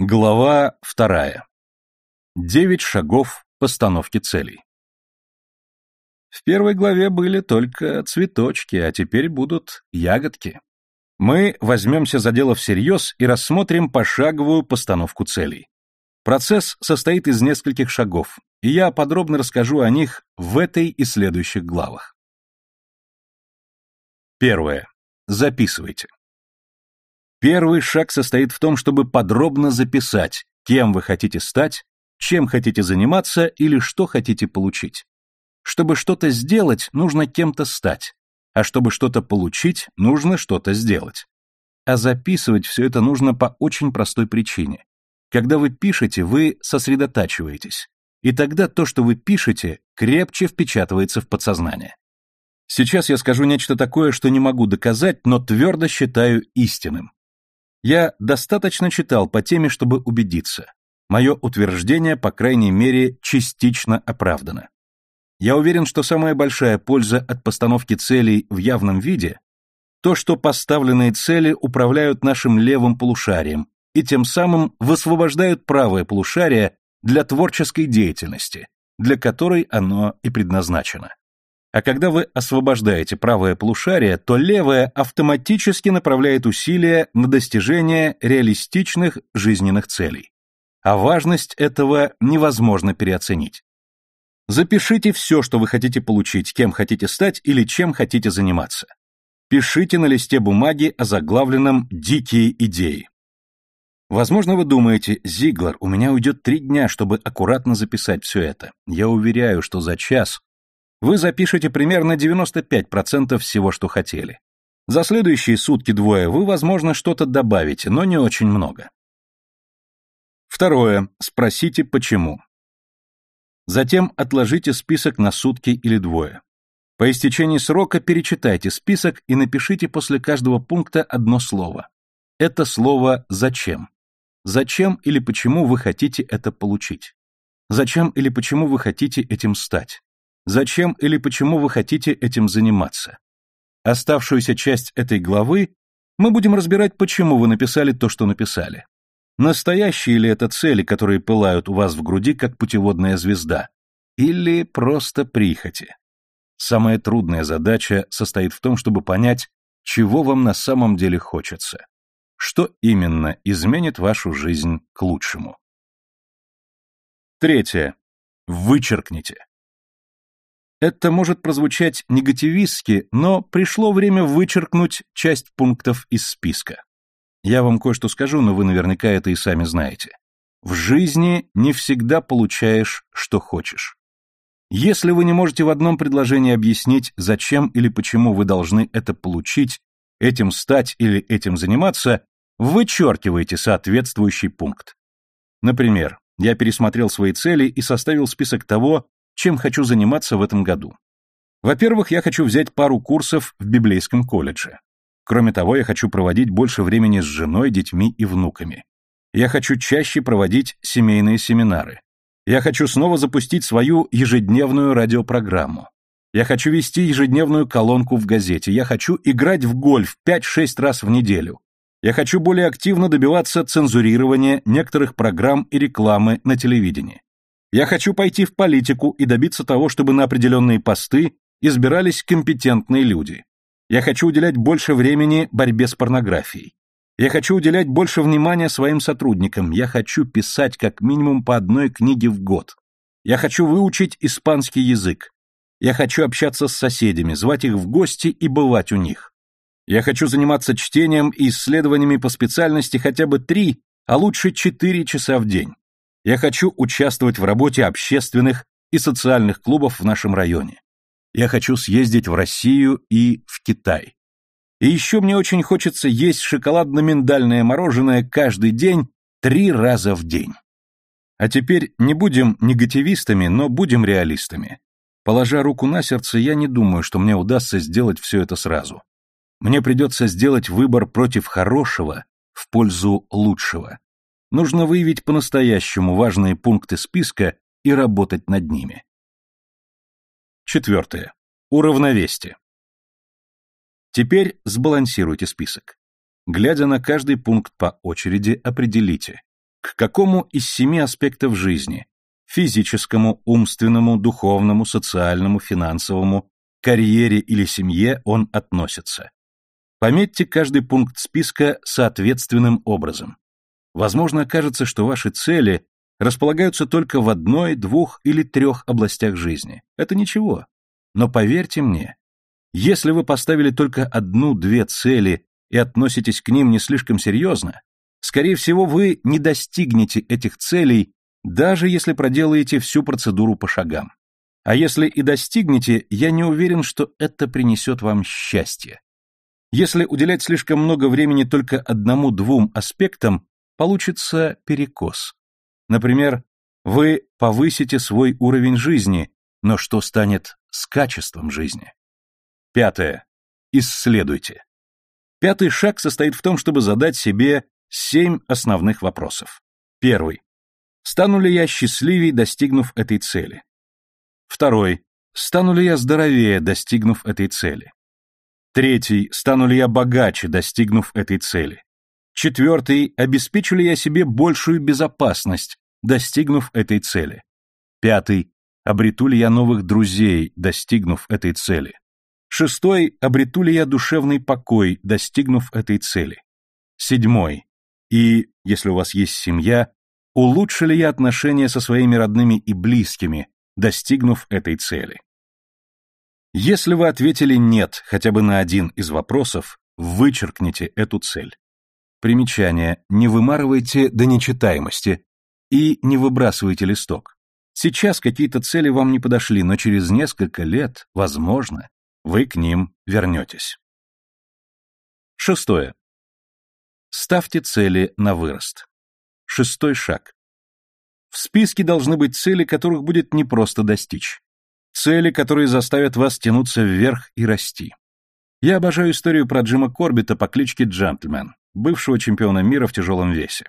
Глава вторая. Девять шагов постановки целей. В первой главе были только цветочки, а теперь будут ягодки. Мы возьмемся за дело всерьез и рассмотрим пошаговую постановку целей. Процесс состоит из нескольких шагов, и я подробно расскажу о них в этой и следующих главах. Первое. Записывайте. Первый шаг состоит в том, чтобы подробно записать, кем вы хотите стать, чем хотите заниматься или что хотите получить. Чтобы что-то сделать, нужно кем-то стать, а чтобы что-то получить, нужно что-то сделать. А записывать все это нужно по очень простой причине. Когда вы пишете, вы сосредотачиваетесь, и тогда то, что вы пишете, крепче впечатывается в подсознание. Сейчас я скажу нечто такое, что не могу доказать, но твердо считаю истинным. Я достаточно читал по теме, чтобы убедиться. Мое утверждение, по крайней мере, частично оправдано. Я уверен, что самая большая польза от постановки целей в явном виде – то, что поставленные цели управляют нашим левым полушарием и тем самым высвобождают правое полушарие для творческой деятельности, для которой оно и предназначено. А когда вы освобождаете правое полушарие, то левое автоматически направляет усилия на достижение реалистичных жизненных целей. А важность этого невозможно переоценить. Запишите все, что вы хотите получить, кем хотите стать или чем хотите заниматься. Пишите на листе бумаги о заглавленном «Дикие идеи». Возможно, вы думаете, Зиглар, у меня уйдет три дня, чтобы аккуратно записать все это. Я уверяю, что за час вы запишете примерно 95% всего, что хотели. За следующие сутки-двое вы, возможно, что-то добавите, но не очень много. Второе. Спросите, почему. Затем отложите список на сутки или двое. По истечении срока перечитайте список и напишите после каждого пункта одно слово. Это слово «зачем». Зачем или почему вы хотите это получить? Зачем или почему вы хотите этим стать? Зачем или почему вы хотите этим заниматься? Оставшуюся часть этой главы мы будем разбирать, почему вы написали то, что написали. Настоящие ли это цели, которые пылают у вас в груди, как путеводная звезда? Или просто прихоти? Самая трудная задача состоит в том, чтобы понять, чего вам на самом деле хочется. Что именно изменит вашу жизнь к лучшему? Третье. Вычеркните. Это может прозвучать негативистски, но пришло время вычеркнуть часть пунктов из списка. Я вам кое-что скажу, но вы наверняка это и сами знаете. В жизни не всегда получаешь, что хочешь. Если вы не можете в одном предложении объяснить, зачем или почему вы должны это получить, этим стать или этим заниматься, вычеркивайте соответствующий пункт. Например, я пересмотрел свои цели и составил список того, чем хочу заниматься в этом году. Во-первых, я хочу взять пару курсов в библейском колледже. Кроме того, я хочу проводить больше времени с женой, детьми и внуками. Я хочу чаще проводить семейные семинары. Я хочу снова запустить свою ежедневную радиопрограмму. Я хочу вести ежедневную колонку в газете. Я хочу играть в гольф 5-6 раз в неделю. Я хочу более активно добиваться цензурирования некоторых программ и рекламы на телевидении. Я хочу пойти в политику и добиться того, чтобы на определенные посты избирались компетентные люди. Я хочу уделять больше времени борьбе с порнографией. Я хочу уделять больше внимания своим сотрудникам. Я хочу писать как минимум по одной книге в год. Я хочу выучить испанский язык. Я хочу общаться с соседями, звать их в гости и бывать у них. Я хочу заниматься чтением и исследованиями по специальности хотя бы три, а лучше четыре часа в день. Я хочу участвовать в работе общественных и социальных клубов в нашем районе. Я хочу съездить в Россию и в Китай. И еще мне очень хочется есть шоколадно-миндальное мороженое каждый день три раза в день. А теперь не будем негативистами, но будем реалистами. Положа руку на сердце, я не думаю, что мне удастся сделать все это сразу. Мне придется сделать выбор против хорошего в пользу лучшего. Нужно выявить по-настоящему важные пункты списка и работать над ними. Четвертое. Уравновесьте. Теперь сбалансируйте список. Глядя на каждый пункт по очереди, определите, к какому из семи аспектов жизни – физическому, умственному, духовному, социальному, финансовому, карьере или семье он относится. Пометьте каждый пункт списка соответственным образом. Возможно, окажется, что ваши цели располагаются только в одной, двух или трех областях жизни. Это ничего. Но поверьте мне, если вы поставили только одну-две цели и относитесь к ним не слишком серьезно, скорее всего, вы не достигнете этих целей, даже если проделаете всю процедуру по шагам. А если и достигнете, я не уверен, что это принесет вам счастье. Если уделять слишком много времени только одному-двум аспектам, получится перекос. Например, вы повысите свой уровень жизни, но что станет с качеством жизни? Пятое. Исследуйте. Пятый шаг состоит в том, чтобы задать себе семь основных вопросов. Первый. Стану ли я счастливее, достигнув этой цели? Второй. Стану ли я здоровее, достигнув этой цели? Третий. Стану ли я богаче, достигнув этой цели? Четвертый. Обеспечу ли я себе большую безопасность, достигнув этой цели? Пятый. Обрету ли я новых друзей, достигнув этой цели? Шестой. Обрету ли я душевный покой, достигнув этой цели? Седьмой. И, если у вас есть семья, улучшу ли я отношения со своими родными и близкими, достигнув этой цели? Если вы ответили «нет» хотя бы на один из вопросов, вычеркните эту цель. Примечание. Не вымарывайте до нечитаемости и не выбрасывайте листок. Сейчас какие-то цели вам не подошли, но через несколько лет, возможно, вы к ним вернетесь. Шестое. Ставьте цели на вырост. Шестой шаг. В списке должны быть цели, которых будет непросто достичь. Цели, которые заставят вас тянуться вверх и расти. Я обожаю историю про Джима Корбита по кличке Джентльмен бывшего чемпиона мира в тяжелом весе.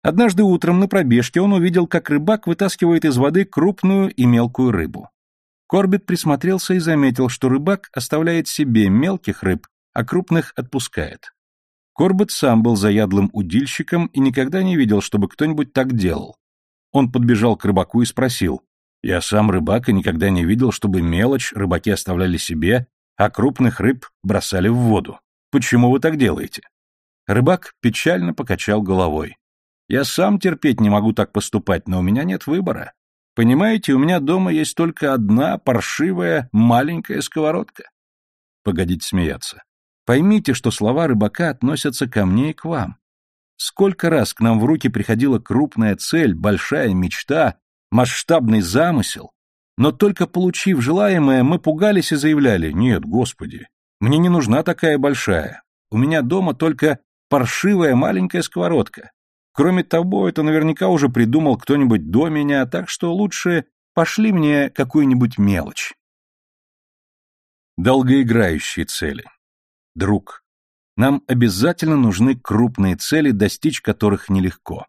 Однажды утром на пробежке он увидел, как рыбак вытаскивает из воды крупную и мелкую рыбу. Корбит присмотрелся и заметил, что рыбак оставляет себе мелких рыб, а крупных отпускает. Корбит сам был заядлым удильщиком и никогда не видел, чтобы кто-нибудь так делал. Он подбежал к рыбаку и спросил, «Я сам рыбак и никогда не видел, чтобы мелочь рыбаки оставляли себе, а крупных рыб бросали в воду. Почему вы так делаете?» Рыбак печально покачал головой. «Я сам терпеть не могу так поступать, но у меня нет выбора. Понимаете, у меня дома есть только одна паршивая маленькая сковородка». Погодите смеяться. Поймите, что слова рыбака относятся ко мне и к вам. Сколько раз к нам в руки приходила крупная цель, большая мечта, масштабный замысел, но только получив желаемое, мы пугались и заявляли, «Нет, Господи, мне не нужна такая большая. У меня дома только паршивая маленькая сковородка. Кроме того, это наверняка уже придумал кто-нибудь до меня, так что лучше пошли мне какую-нибудь мелочь. Долгоиграющие цели. Друг, нам обязательно нужны крупные цели, достичь которых нелегко.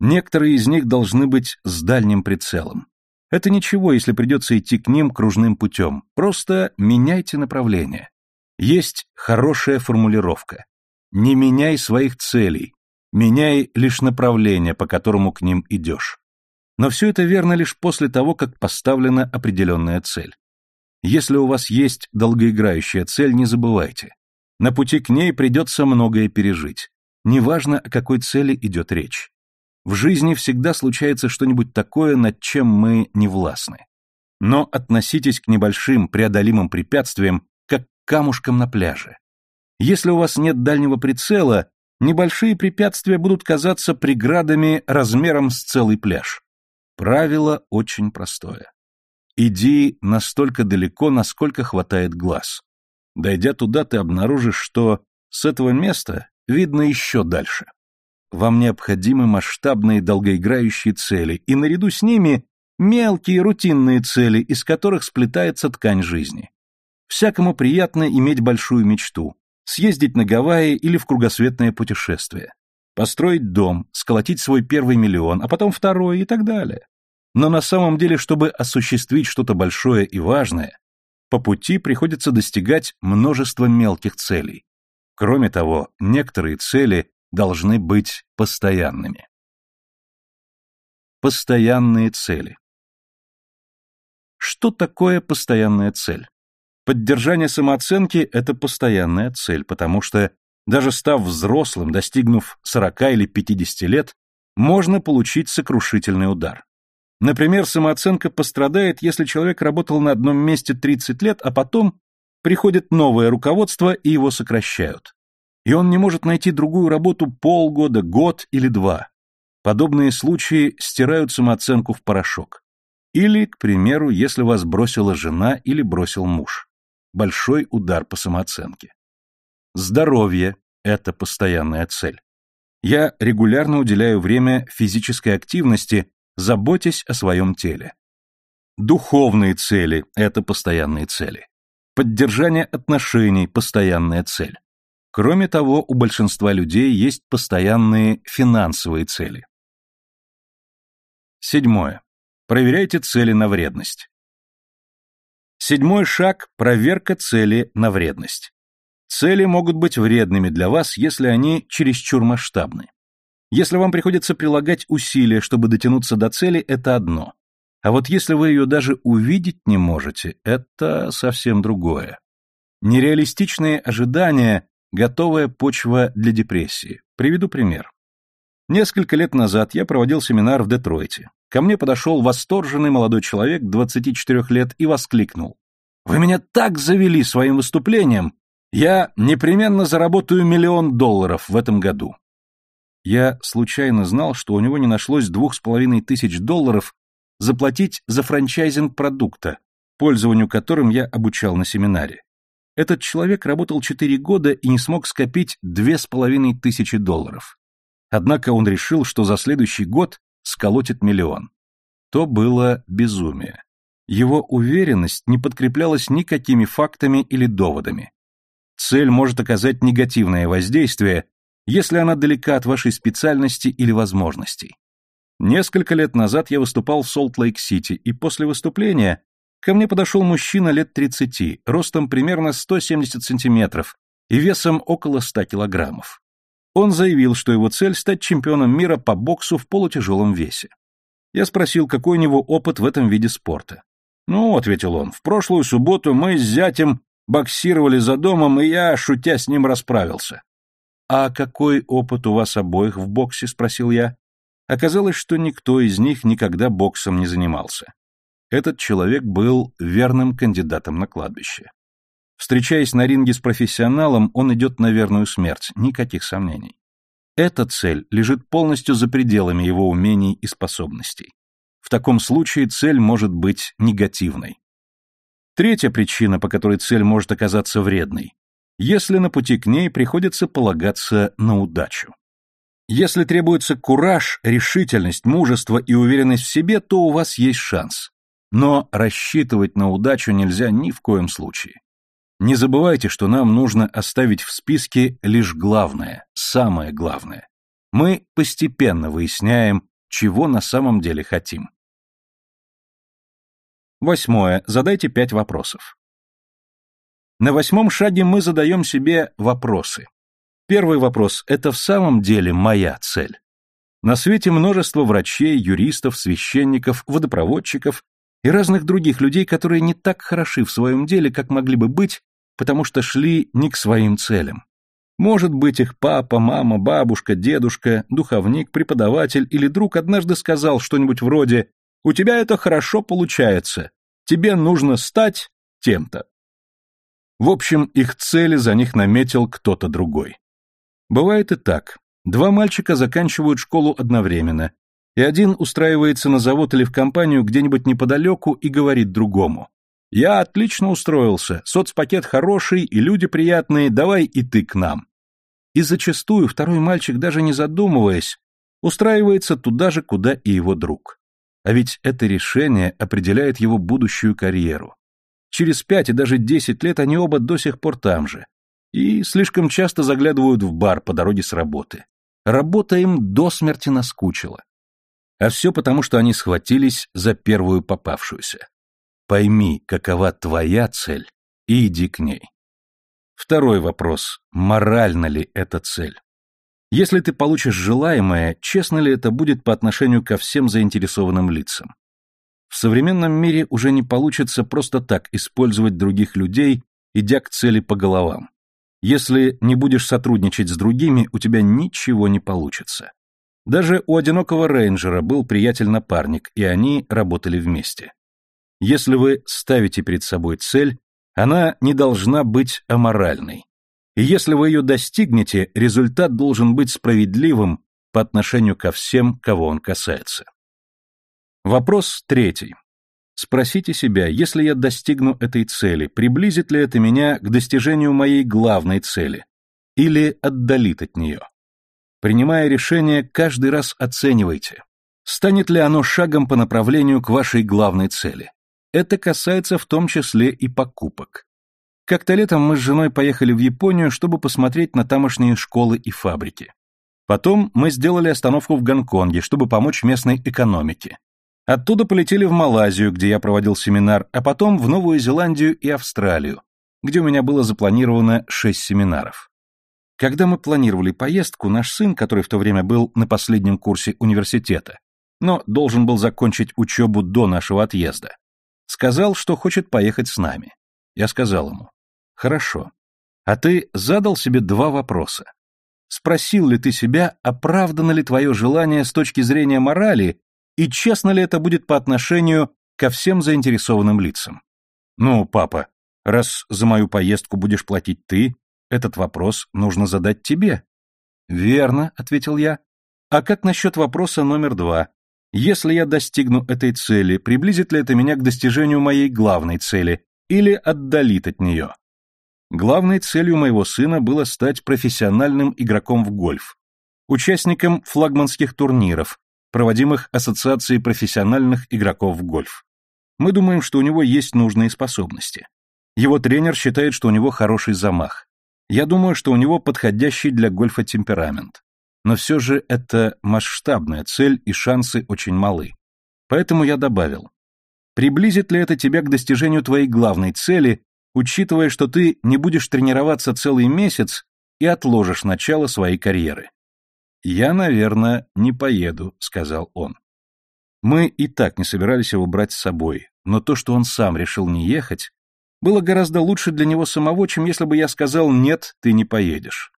Некоторые из них должны быть с дальним прицелом. Это ничего, если придется идти к ним кружным путем, просто меняйте направление. Есть хорошая формулировка. Не меняй своих целей, меняй лишь направление, по которому к ним идешь. Но все это верно лишь после того, как поставлена определенная цель. Если у вас есть долгоиграющая цель, не забывайте. На пути к ней придется многое пережить. Неважно, о какой цели идет речь. В жизни всегда случается что-нибудь такое, над чем мы не властны. Но относитесь к небольшим преодолимым препятствиям, как к камушкам на пляже. Если у вас нет дальнего прицела, небольшие препятствия будут казаться преградами размером с целый пляж. Правило очень простое. Иди настолько далеко, насколько хватает глаз. Дойдя туда, ты обнаружишь, что с этого места видно еще дальше. Вам необходимы масштабные долгоиграющие цели, и наряду с ними мелкие рутинные цели, из которых сплетается ткань жизни. Всякому приятно иметь большую мечту, съездить на Гавайи или в кругосветное путешествие, построить дом, сколотить свой первый миллион, а потом второй и так далее. Но на самом деле, чтобы осуществить что-то большое и важное, по пути приходится достигать множества мелких целей. Кроме того, некоторые цели должны быть постоянными. Постоянные цели. Что такое постоянная цель? Поддержание самооценки – это постоянная цель, потому что даже став взрослым, достигнув 40 или 50 лет, можно получить сокрушительный удар. Например, самооценка пострадает, если человек работал на одном месте 30 лет, а потом приходит новое руководство и его сокращают. И он не может найти другую работу полгода, год или два. Подобные случаи стирают самооценку в порошок. Или, к примеру, если вас бросила жена или бросил муж. Большой удар по самооценке. Здоровье – это постоянная цель. Я регулярно уделяю время физической активности, заботясь о своем теле. Духовные цели – это постоянные цели. Поддержание отношений – постоянная цель. Кроме того, у большинства людей есть постоянные финансовые цели. Седьмое. Проверяйте цели на вредность. Седьмой шаг – проверка цели на вредность. Цели могут быть вредными для вас, если они чересчур масштабны. Если вам приходится прилагать усилия, чтобы дотянуться до цели, это одно. А вот если вы ее даже увидеть не можете, это совсем другое. Нереалистичные ожидания – готовая почва для депрессии. Приведу пример. Несколько лет назад я проводил семинар в Детройте. Ко мне подошел восторженный молодой человек 24 лет и воскликнул. «Вы меня так завели своим выступлением! Я непременно заработаю миллион долларов в этом году». Я случайно знал, что у него не нашлось двух с половиной тысяч долларов заплатить за франчайзинг продукта, пользованию которым я обучал на семинаре. Этот человек работал четыре года и не смог скопить две с половиной тысячи долларов. Однако он решил, что за следующий год сколотит миллион. То было безумие. Его уверенность не подкреплялась никакими фактами или доводами. Цель может оказать негативное воздействие, если она далека от вашей специальности или возможностей. Несколько лет назад я выступал в Солт-Лейк-Сити, и после выступления ко мне подошел мужчина лет 30, ростом примерно 170 сантиметров и весом около 100 килограммов. Он заявил, что его цель – стать чемпионом мира по боксу в полутяжелом весе. Я спросил, какой у него опыт в этом виде спорта. «Ну», — ответил он, — «в прошлую субботу мы с зятем боксировали за домом, и я, шутя, с ним расправился». «А какой опыт у вас обоих в боксе?» — спросил я. Оказалось, что никто из них никогда боксом не занимался. Этот человек был верным кандидатом на кладбище. Встречаясь на ринге с профессионалом, он идет на верную смерть, никаких сомнений. Эта цель лежит полностью за пределами его умений и способностей. В таком случае цель может быть негативной. Третья причина, по которой цель может оказаться вредной, если на пути к ней приходится полагаться на удачу. Если требуется кураж, решительность, мужество и уверенность в себе, то у вас есть шанс. Но рассчитывать на удачу нельзя ни в коем случае. Не забывайте, что нам нужно оставить в списке лишь главное, самое главное. Мы постепенно выясняем, чего на самом деле хотим. Восьмое. Задайте пять вопросов. На восьмом шаге мы задаем себе вопросы. Первый вопрос – это в самом деле моя цель? На свете множество врачей, юристов, священников, водопроводчиков и разных других людей, которые не так хороши в своем деле, как могли бы быть, потому что шли не к своим целям. Может быть, их папа, мама, бабушка, дедушка, духовник, преподаватель или друг однажды сказал что-нибудь вроде «У тебя это хорошо получается, тебе нужно стать тем-то». В общем, их цели за них наметил кто-то другой. Бывает и так. Два мальчика заканчивают школу одновременно, и один устраивается на завод или в компанию где-нибудь неподалеку и говорит другому. «Я отлично устроился, соцпакет хороший и люди приятные, давай и ты к нам». И зачастую второй мальчик, даже не задумываясь, устраивается туда же, куда и его друг. А ведь это решение определяет его будущую карьеру. Через пять и даже десять лет они оба до сих пор там же, и слишком часто заглядывают в бар по дороге с работы. Работа им до смерти наскучила. А все потому, что они схватились за первую попавшуюся. Пойми, какова твоя цель, и иди к ней. Второй вопрос. Моральна ли эта цель? Если ты получишь желаемое, честно ли это будет по отношению ко всем заинтересованным лицам? В современном мире уже не получится просто так использовать других людей, идя к цели по головам. Если не будешь сотрудничать с другими, у тебя ничего не получится. Даже у одинокого рейнджера был приятель-напарник, и они работали вместе. Если вы ставите перед собой цель, она не должна быть аморальной. И если вы ее достигнете, результат должен быть справедливым по отношению ко всем, кого он касается. Вопрос третий. Спросите себя, если я достигну этой цели, приблизит ли это меня к достижению моей главной цели или отдалит от нее? Принимая решение, каждый раз оценивайте, станет ли оно шагом по направлению к вашей главной цели. Это касается в том числе и покупок. Как-то летом мы с женой поехали в Японию, чтобы посмотреть на тамошние школы и фабрики. Потом мы сделали остановку в Гонконге, чтобы помочь местной экономике. Оттуда полетели в Малайзию, где я проводил семинар, а потом в Новую Зеландию и Австралию, где у меня было запланировано шесть семинаров. Когда мы планировали поездку, наш сын, который в то время был на последнем курсе университета, но должен был закончить учебу до нашего отъезда, сказал, что хочет поехать с нами. Я сказал ему, Хорошо. А ты задал себе два вопроса. Спросил ли ты себя, оправдано ли твое желание с точки зрения морали и честно ли это будет по отношению ко всем заинтересованным лицам? Ну, папа, раз за мою поездку будешь платить ты, этот вопрос нужно задать тебе. Верно, ответил я. А как насчет вопроса номер два? Если я достигну этой цели, приблизит ли это меня к достижению моей главной цели или отдалит от нее? Главной целью моего сына было стать профессиональным игроком в гольф, участником флагманских турниров, проводимых Ассоциацией профессиональных игроков в гольф. Мы думаем, что у него есть нужные способности. Его тренер считает, что у него хороший замах. Я думаю, что у него подходящий для гольфа темперамент. Но все же это масштабная цель, и шансы очень малы. Поэтому я добавил. Приблизит ли это тебя к достижению твоей главной цели, учитывая, что ты не будешь тренироваться целый месяц и отложишь начало своей карьеры. «Я, наверное, не поеду», — сказал он. Мы и так не собирались его брать с собой, но то, что он сам решил не ехать, было гораздо лучше для него самого, чем если бы я сказал «нет, ты не поедешь».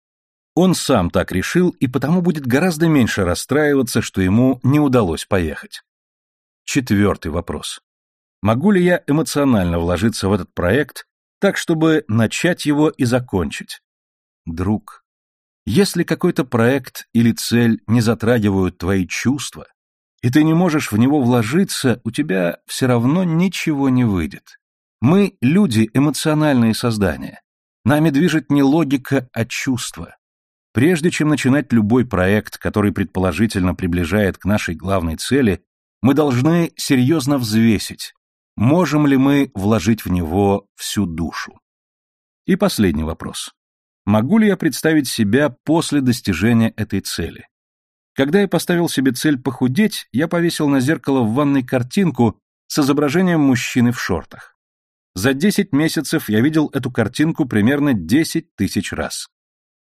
Он сам так решил и потому будет гораздо меньше расстраиваться, что ему не удалось поехать. Четвертый вопрос. Могу ли я эмоционально вложиться в этот проект так, чтобы начать его и закончить. Друг, если какой-то проект или цель не затрагивают твои чувства, и ты не можешь в него вложиться, у тебя все равно ничего не выйдет. Мы, люди, эмоциональные создания. Нами движет не логика, а чувство. Прежде чем начинать любой проект, который предположительно приближает к нашей главной цели, мы должны серьезно взвесить, Можем ли мы вложить в него всю душу? И последний вопрос. Могу ли я представить себя после достижения этой цели? Когда я поставил себе цель похудеть, я повесил на зеркало в ванной картинку с изображением мужчины в шортах. За 10 месяцев я видел эту картинку примерно 10 тысяч раз.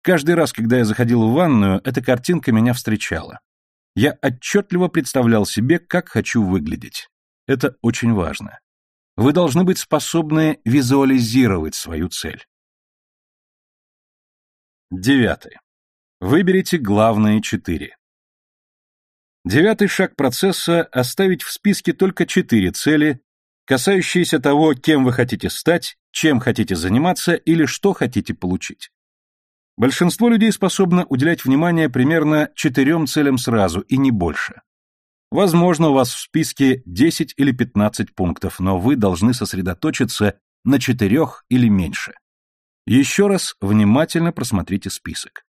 Каждый раз, когда я заходил в ванную, эта картинка меня встречала. Я отчетливо представлял себе, как хочу выглядеть. Это очень важно. Вы должны быть способны визуализировать свою цель. Девятый. Выберите главные четыре. Девятый шаг процесса – оставить в списке только четыре цели, касающиеся того, кем вы хотите стать, чем хотите заниматься или что хотите получить. Большинство людей способно уделять внимание примерно четырем целям сразу и не больше. Возможно, у вас в списке 10 или 15 пунктов, но вы должны сосредоточиться на четырех или меньше. Еще раз внимательно просмотрите список.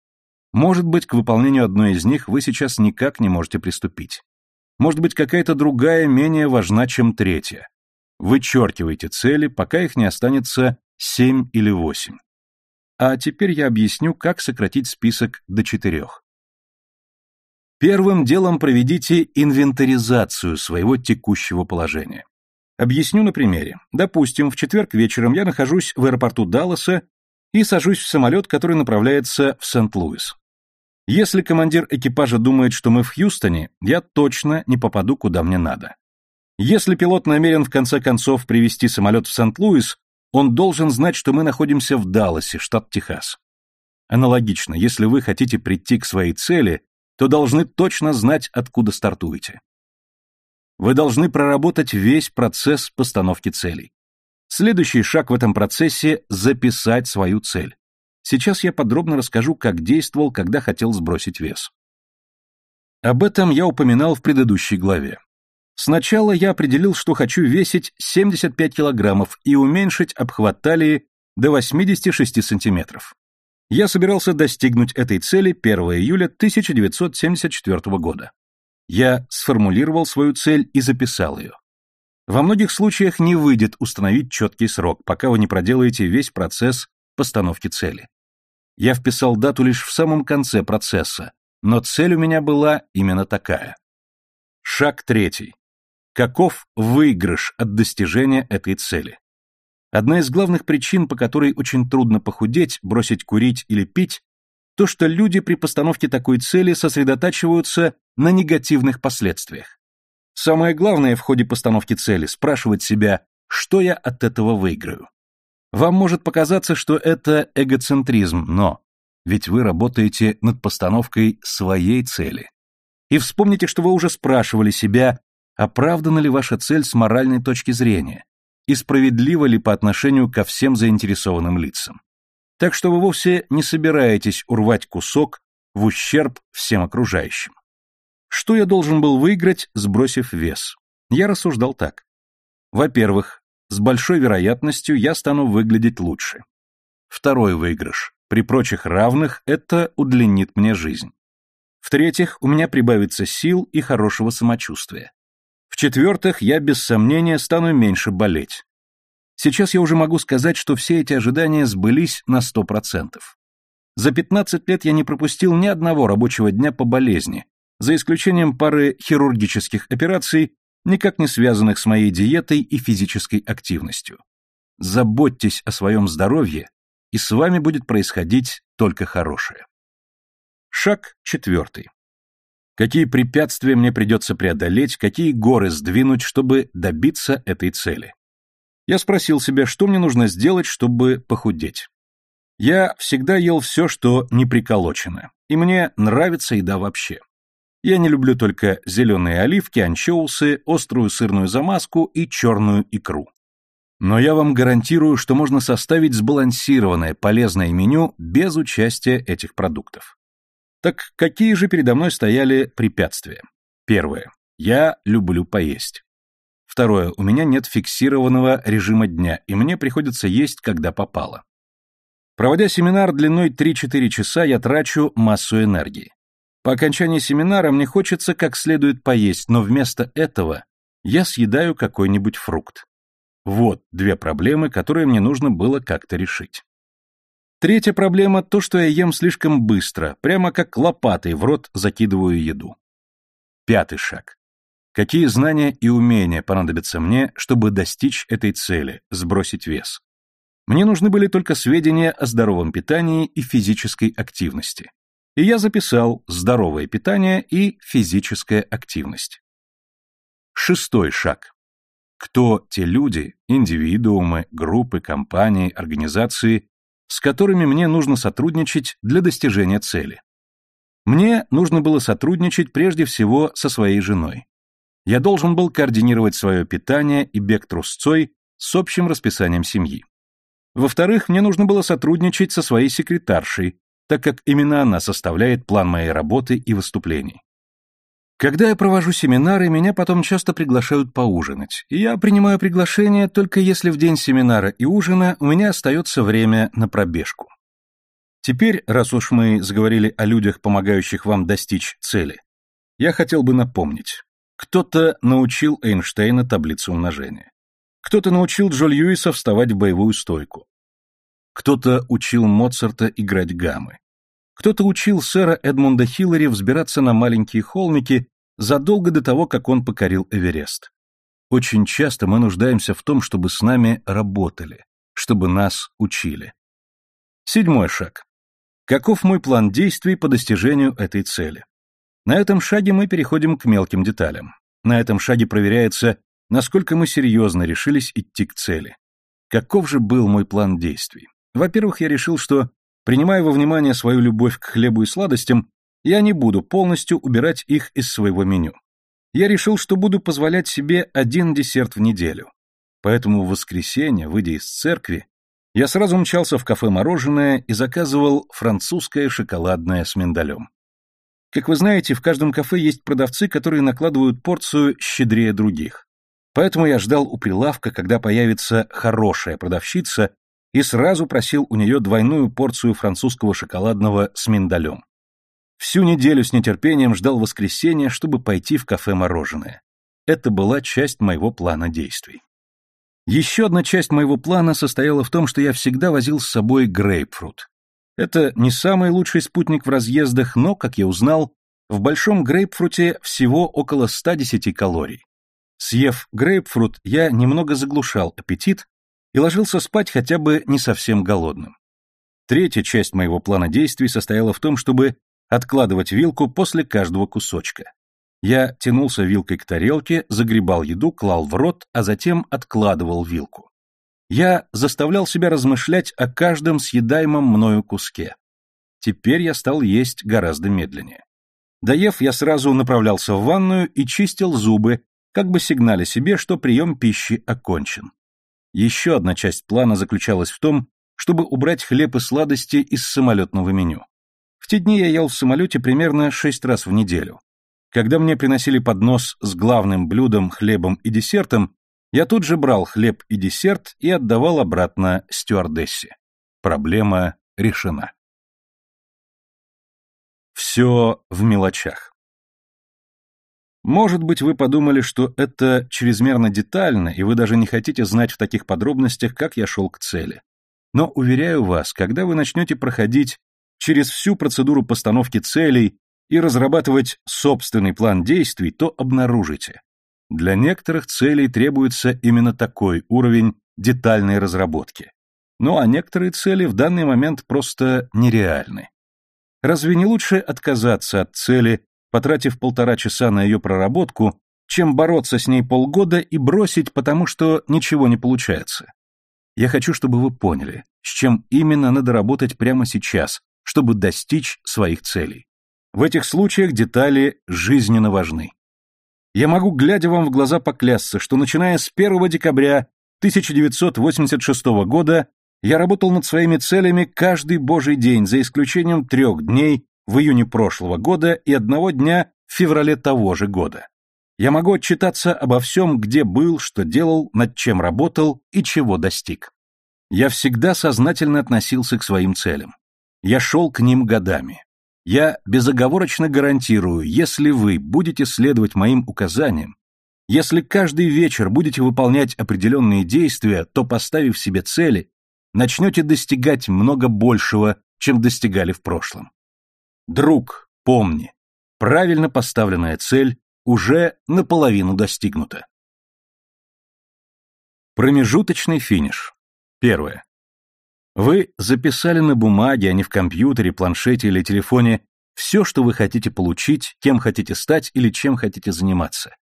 Может быть, к выполнению одной из них вы сейчас никак не можете приступить. Может быть, какая-то другая менее важна, чем третья. Вычеркивайте цели, пока их не останется 7 или 8. А теперь я объясню, как сократить список до четырех. Первым делом проведите инвентаризацию своего текущего положения. Объясню на примере. Допустим, в четверг вечером я нахожусь в аэропорту Далласа и сажусь в самолет, который направляется в Сент-Луис. Если командир экипажа думает, что мы в Хьюстоне, я точно не попаду куда мне надо. Если пилот намерен в конце концов привести самолет в Сент-Луис, он должен знать, что мы находимся в Далласе, штат Техас. Аналогично, если вы хотите прийти к своей цели, то должны точно знать, откуда стартуете. Вы должны проработать весь процесс постановки целей. Следующий шаг в этом процессе – записать свою цель. Сейчас я подробно расскажу, как действовал, когда хотел сбросить вес. Об этом я упоминал в предыдущей главе. Сначала я определил, что хочу весить 75 килограммов и уменьшить обхват талии до 86 сантиметров. Я собирался достигнуть этой цели 1 июля 1974 года. Я сформулировал свою цель и записал ее. Во многих случаях не выйдет установить четкий срок, пока вы не проделаете весь процесс постановки цели. Я вписал дату лишь в самом конце процесса, но цель у меня была именно такая. Шаг третий. Каков выигрыш от достижения этой цели? Одна из главных причин, по которой очень трудно похудеть, бросить курить или пить, то, что люди при постановке такой цели сосредотачиваются на негативных последствиях. Самое главное в ходе постановки цели – спрашивать себя, что я от этого выиграю. Вам может показаться, что это эгоцентризм, но ведь вы работаете над постановкой своей цели. И вспомните, что вы уже спрашивали себя, оправдана ли ваша цель с моральной точки зрения и справедлива ли по отношению ко всем заинтересованным лицам. Так что вы вовсе не собираетесь урвать кусок в ущерб всем окружающим. Что я должен был выиграть, сбросив вес? Я рассуждал так. Во-первых, с большой вероятностью я стану выглядеть лучше. Второй выигрыш. При прочих равных это удлинит мне жизнь. В-третьих, у меня прибавится сил и хорошего самочувствия. В-четвертых, я без сомнения стану меньше болеть. Сейчас я уже могу сказать, что все эти ожидания сбылись на 100%. За 15 лет я не пропустил ни одного рабочего дня по болезни, за исключением пары хирургических операций, никак не связанных с моей диетой и физической активностью. Заботьтесь о своем здоровье, и с вами будет происходить только хорошее. Шаг четвертый. Какие препятствия мне придется преодолеть, какие горы сдвинуть, чтобы добиться этой цели? Я спросил себя, что мне нужно сделать, чтобы похудеть. Я всегда ел все, что не приколочено, и мне нравится еда вообще. Я не люблю только зеленые оливки, анчоусы, острую сырную замазку и черную икру. Но я вам гарантирую, что можно составить сбалансированное, полезное меню без участия этих продуктов. Так какие же передо мной стояли препятствия? Первое. Я люблю поесть. Второе. У меня нет фиксированного режима дня, и мне приходится есть, когда попало. Проводя семинар длиной 3-4 часа, я трачу массу энергии. По окончании семинара мне хочется как следует поесть, но вместо этого я съедаю какой-нибудь фрукт. Вот две проблемы, которые мне нужно было как-то решить. Третья проблема – то, что я ем слишком быстро, прямо как лопатой в рот закидываю еду. Пятый шаг. Какие знания и умения понадобятся мне, чтобы достичь этой цели – сбросить вес? Мне нужны были только сведения о здоровом питании и физической активности и я записал здоровое питание и физическая активность. Шестой шаг. Кто те люди, индивидуумы, группы, компании, организации, с которыми мне нужно сотрудничать для достижения цели? Мне нужно было сотрудничать прежде всего со своей женой. Я должен был координировать свое питание и бег трусцой с общим расписанием семьи. Во-вторых, мне нужно было сотрудничать со своей секретаршей, так как именно она составляет план моей работы и выступлений. Когда я провожу семинары, меня потом часто приглашают поужинать, и я принимаю приглашение только если в день семинара и ужина у меня остается время на пробежку. Теперь, раз уж мы заговорили о людях, помогающих вам достичь цели, я хотел бы напомнить. Кто-то научил Эйнштейна таблицу умножения. Кто-то научил Джо Льюиса вставать в боевую стойку. Кто-то учил Моцарта играть гаммы. Кто-то учил сэра Эдмунда Хиллари взбираться на маленькие холмики задолго до того, как он покорил Эверест. Очень часто мы нуждаемся в том, чтобы с нами работали, чтобы нас учили. Седьмой шаг. Каков мой план действий по достижению этой цели? На этом шаге мы переходим к мелким деталям. На этом шаге проверяется, насколько мы серьезно решились идти к цели. Каков же был мой план действий? Во-первых, я решил, что, принимая во внимание свою любовь к хлебу и сладостям, я не буду полностью убирать их из своего меню. Я решил, что буду позволять себе один десерт в неделю. Поэтому в воскресенье, выйдя из церкви, я сразу мчался в кафе «Мороженое» и заказывал французское шоколадное с миндалем. Как вы знаете, в каждом кафе есть продавцы, которые накладывают порцию щедрее других. Поэтому я ждал у прилавка, когда появится хорошая продавщица, и сразу просил у нее двойную порцию французского шоколадного с миндалем. Всю неделю с нетерпением ждал воскресенья, чтобы пойти в кафе «Мороженое». Это была часть моего плана действий. Еще одна часть моего плана состояла в том, что я всегда возил с собой грейпфрут. Это не самый лучший спутник в разъездах, но, как я узнал, в большом грейпфруте всего около 110 калорий. Съев грейпфрут, я немного заглушал аппетит и ложился спать хотя бы не совсем голодным. Третья часть моего плана действий состояла в том, чтобы откладывать вилку после каждого кусочка. Я тянулся вилкой к тарелке, загребал еду, клал в рот, а затем откладывал вилку. Я заставлял себя размышлять о каждом съедаемом мною куске. Теперь я стал есть гораздо медленнее. Доев, я сразу направлялся в ванную и чистил зубы, как бы сигналя себе, что прием пищи окончен. Еще одна часть плана заключалась в том, чтобы убрать хлеб и сладости из самолетного меню. В те дни я ел в самолете примерно шесть раз в неделю. Когда мне приносили поднос с главным блюдом, хлебом и десертом, я тут же брал хлеб и десерт и отдавал обратно стюардессе. Проблема решена. Все в мелочах. Может быть, вы подумали, что это чрезмерно детально, и вы даже не хотите знать в таких подробностях, как я шел к цели. Но, уверяю вас, когда вы начнете проходить через всю процедуру постановки целей и разрабатывать собственный план действий, то обнаружите. Для некоторых целей требуется именно такой уровень детальной разработки. Ну а некоторые цели в данный момент просто нереальны. Разве не лучше отказаться от цели, потратив полтора часа на ее проработку, чем бороться с ней полгода и бросить, потому что ничего не получается? Я хочу, чтобы вы поняли, с чем именно надо работать прямо сейчас, чтобы достичь своих целей. В этих случаях детали жизненно важны. Я могу, глядя вам в глаза, поклясться, что начиная с 1 декабря 1986 года я работал над своими целями каждый божий день, за исключением трех дней в июне прошлого года и одного дня в феврале того же года. Я могу отчитаться обо всем, где был, что делал, над чем работал и чего достиг. Я всегда сознательно относился к своим целям. Я шел к ним годами. Я безоговорочно гарантирую, если вы будете следовать моим указаниям, если каждый вечер будете выполнять определенные действия, то, поставив себе цели, начнете достигать много большего, чем достигали в прошлом. Друг, помни, правильно поставленная цель уже наполовину достигнута. Промежуточный финиш. Первое. Вы записали на бумаге, а не в компьютере, планшете или телефоне все, что вы хотите получить, кем хотите стать или чем хотите заниматься.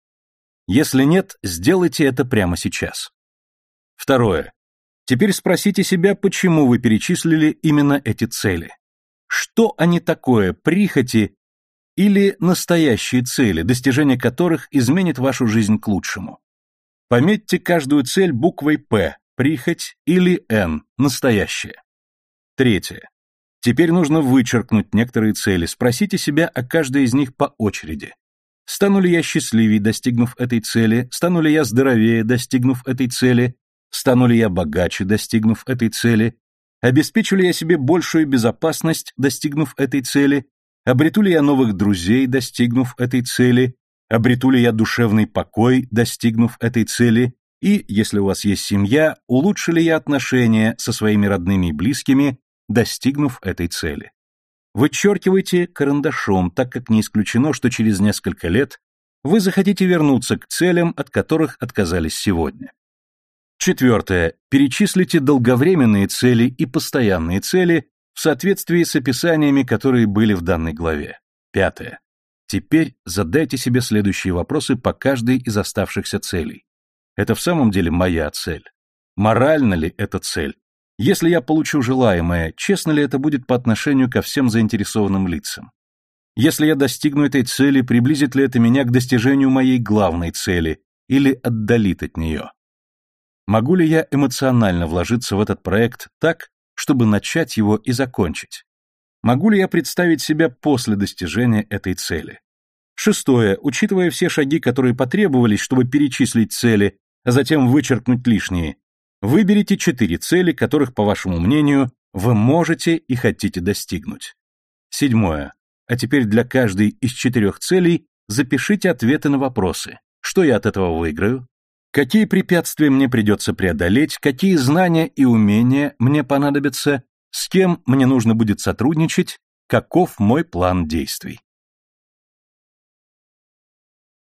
Если нет, сделайте это прямо сейчас. Второе. Теперь спросите себя, почему вы перечислили именно эти цели. Что они такое, прихоти или настоящие цели, достижение которых изменит вашу жизнь к лучшему? Пометьте каждую цель буквой «П», прихоть или Н, настоящее. Третье. Теперь нужно вычеркнуть некоторые цели, спросите себя о каждой из них по очереди. Стану ли я счастливее, достигнув этой цели? Стану ли я здоровее, достигнув этой цели? Стану ли я богаче, достигнув этой цели? Обеспечу ли я себе большую безопасность, достигнув этой цели? Обрету ли я новых друзей, достигнув этой цели? Обрету ли я душевный покой, достигнув этой цели? И, если у вас есть семья, улучшили я отношения со своими родными и близкими, достигнув этой цели. Вычеркивайте карандашом, так как не исключено, что через несколько лет вы захотите вернуться к целям, от которых отказались сегодня. Четвертое. Перечислите долговременные цели и постоянные цели в соответствии с описаниями, которые были в данной главе. Пятое. Теперь задайте себе следующие вопросы по каждой из оставшихся целей. Это в самом деле моя цель? Моральна ли эта цель? Если я получу желаемое, честно ли это будет по отношению ко всем заинтересованным лицам? Если я достигну этой цели, приблизит ли это меня к достижению моей главной цели или отдалит от нее? Могу ли я эмоционально вложиться в этот проект так, чтобы начать его и закончить? Могу ли я представить себя после достижения этой цели? Шестое. Учитывая все шаги, которые потребовались, чтобы перечислить цели, а затем вычеркнуть лишние, выберите четыре цели, которых, по вашему мнению, вы можете и хотите достигнуть. Седьмое. А теперь для каждой из четырех целей запишите ответы на вопросы. Что я от этого выиграю? Какие препятствия мне придется преодолеть, какие знания и умения мне понадобятся, с кем мне нужно будет сотрудничать, каков мой план действий.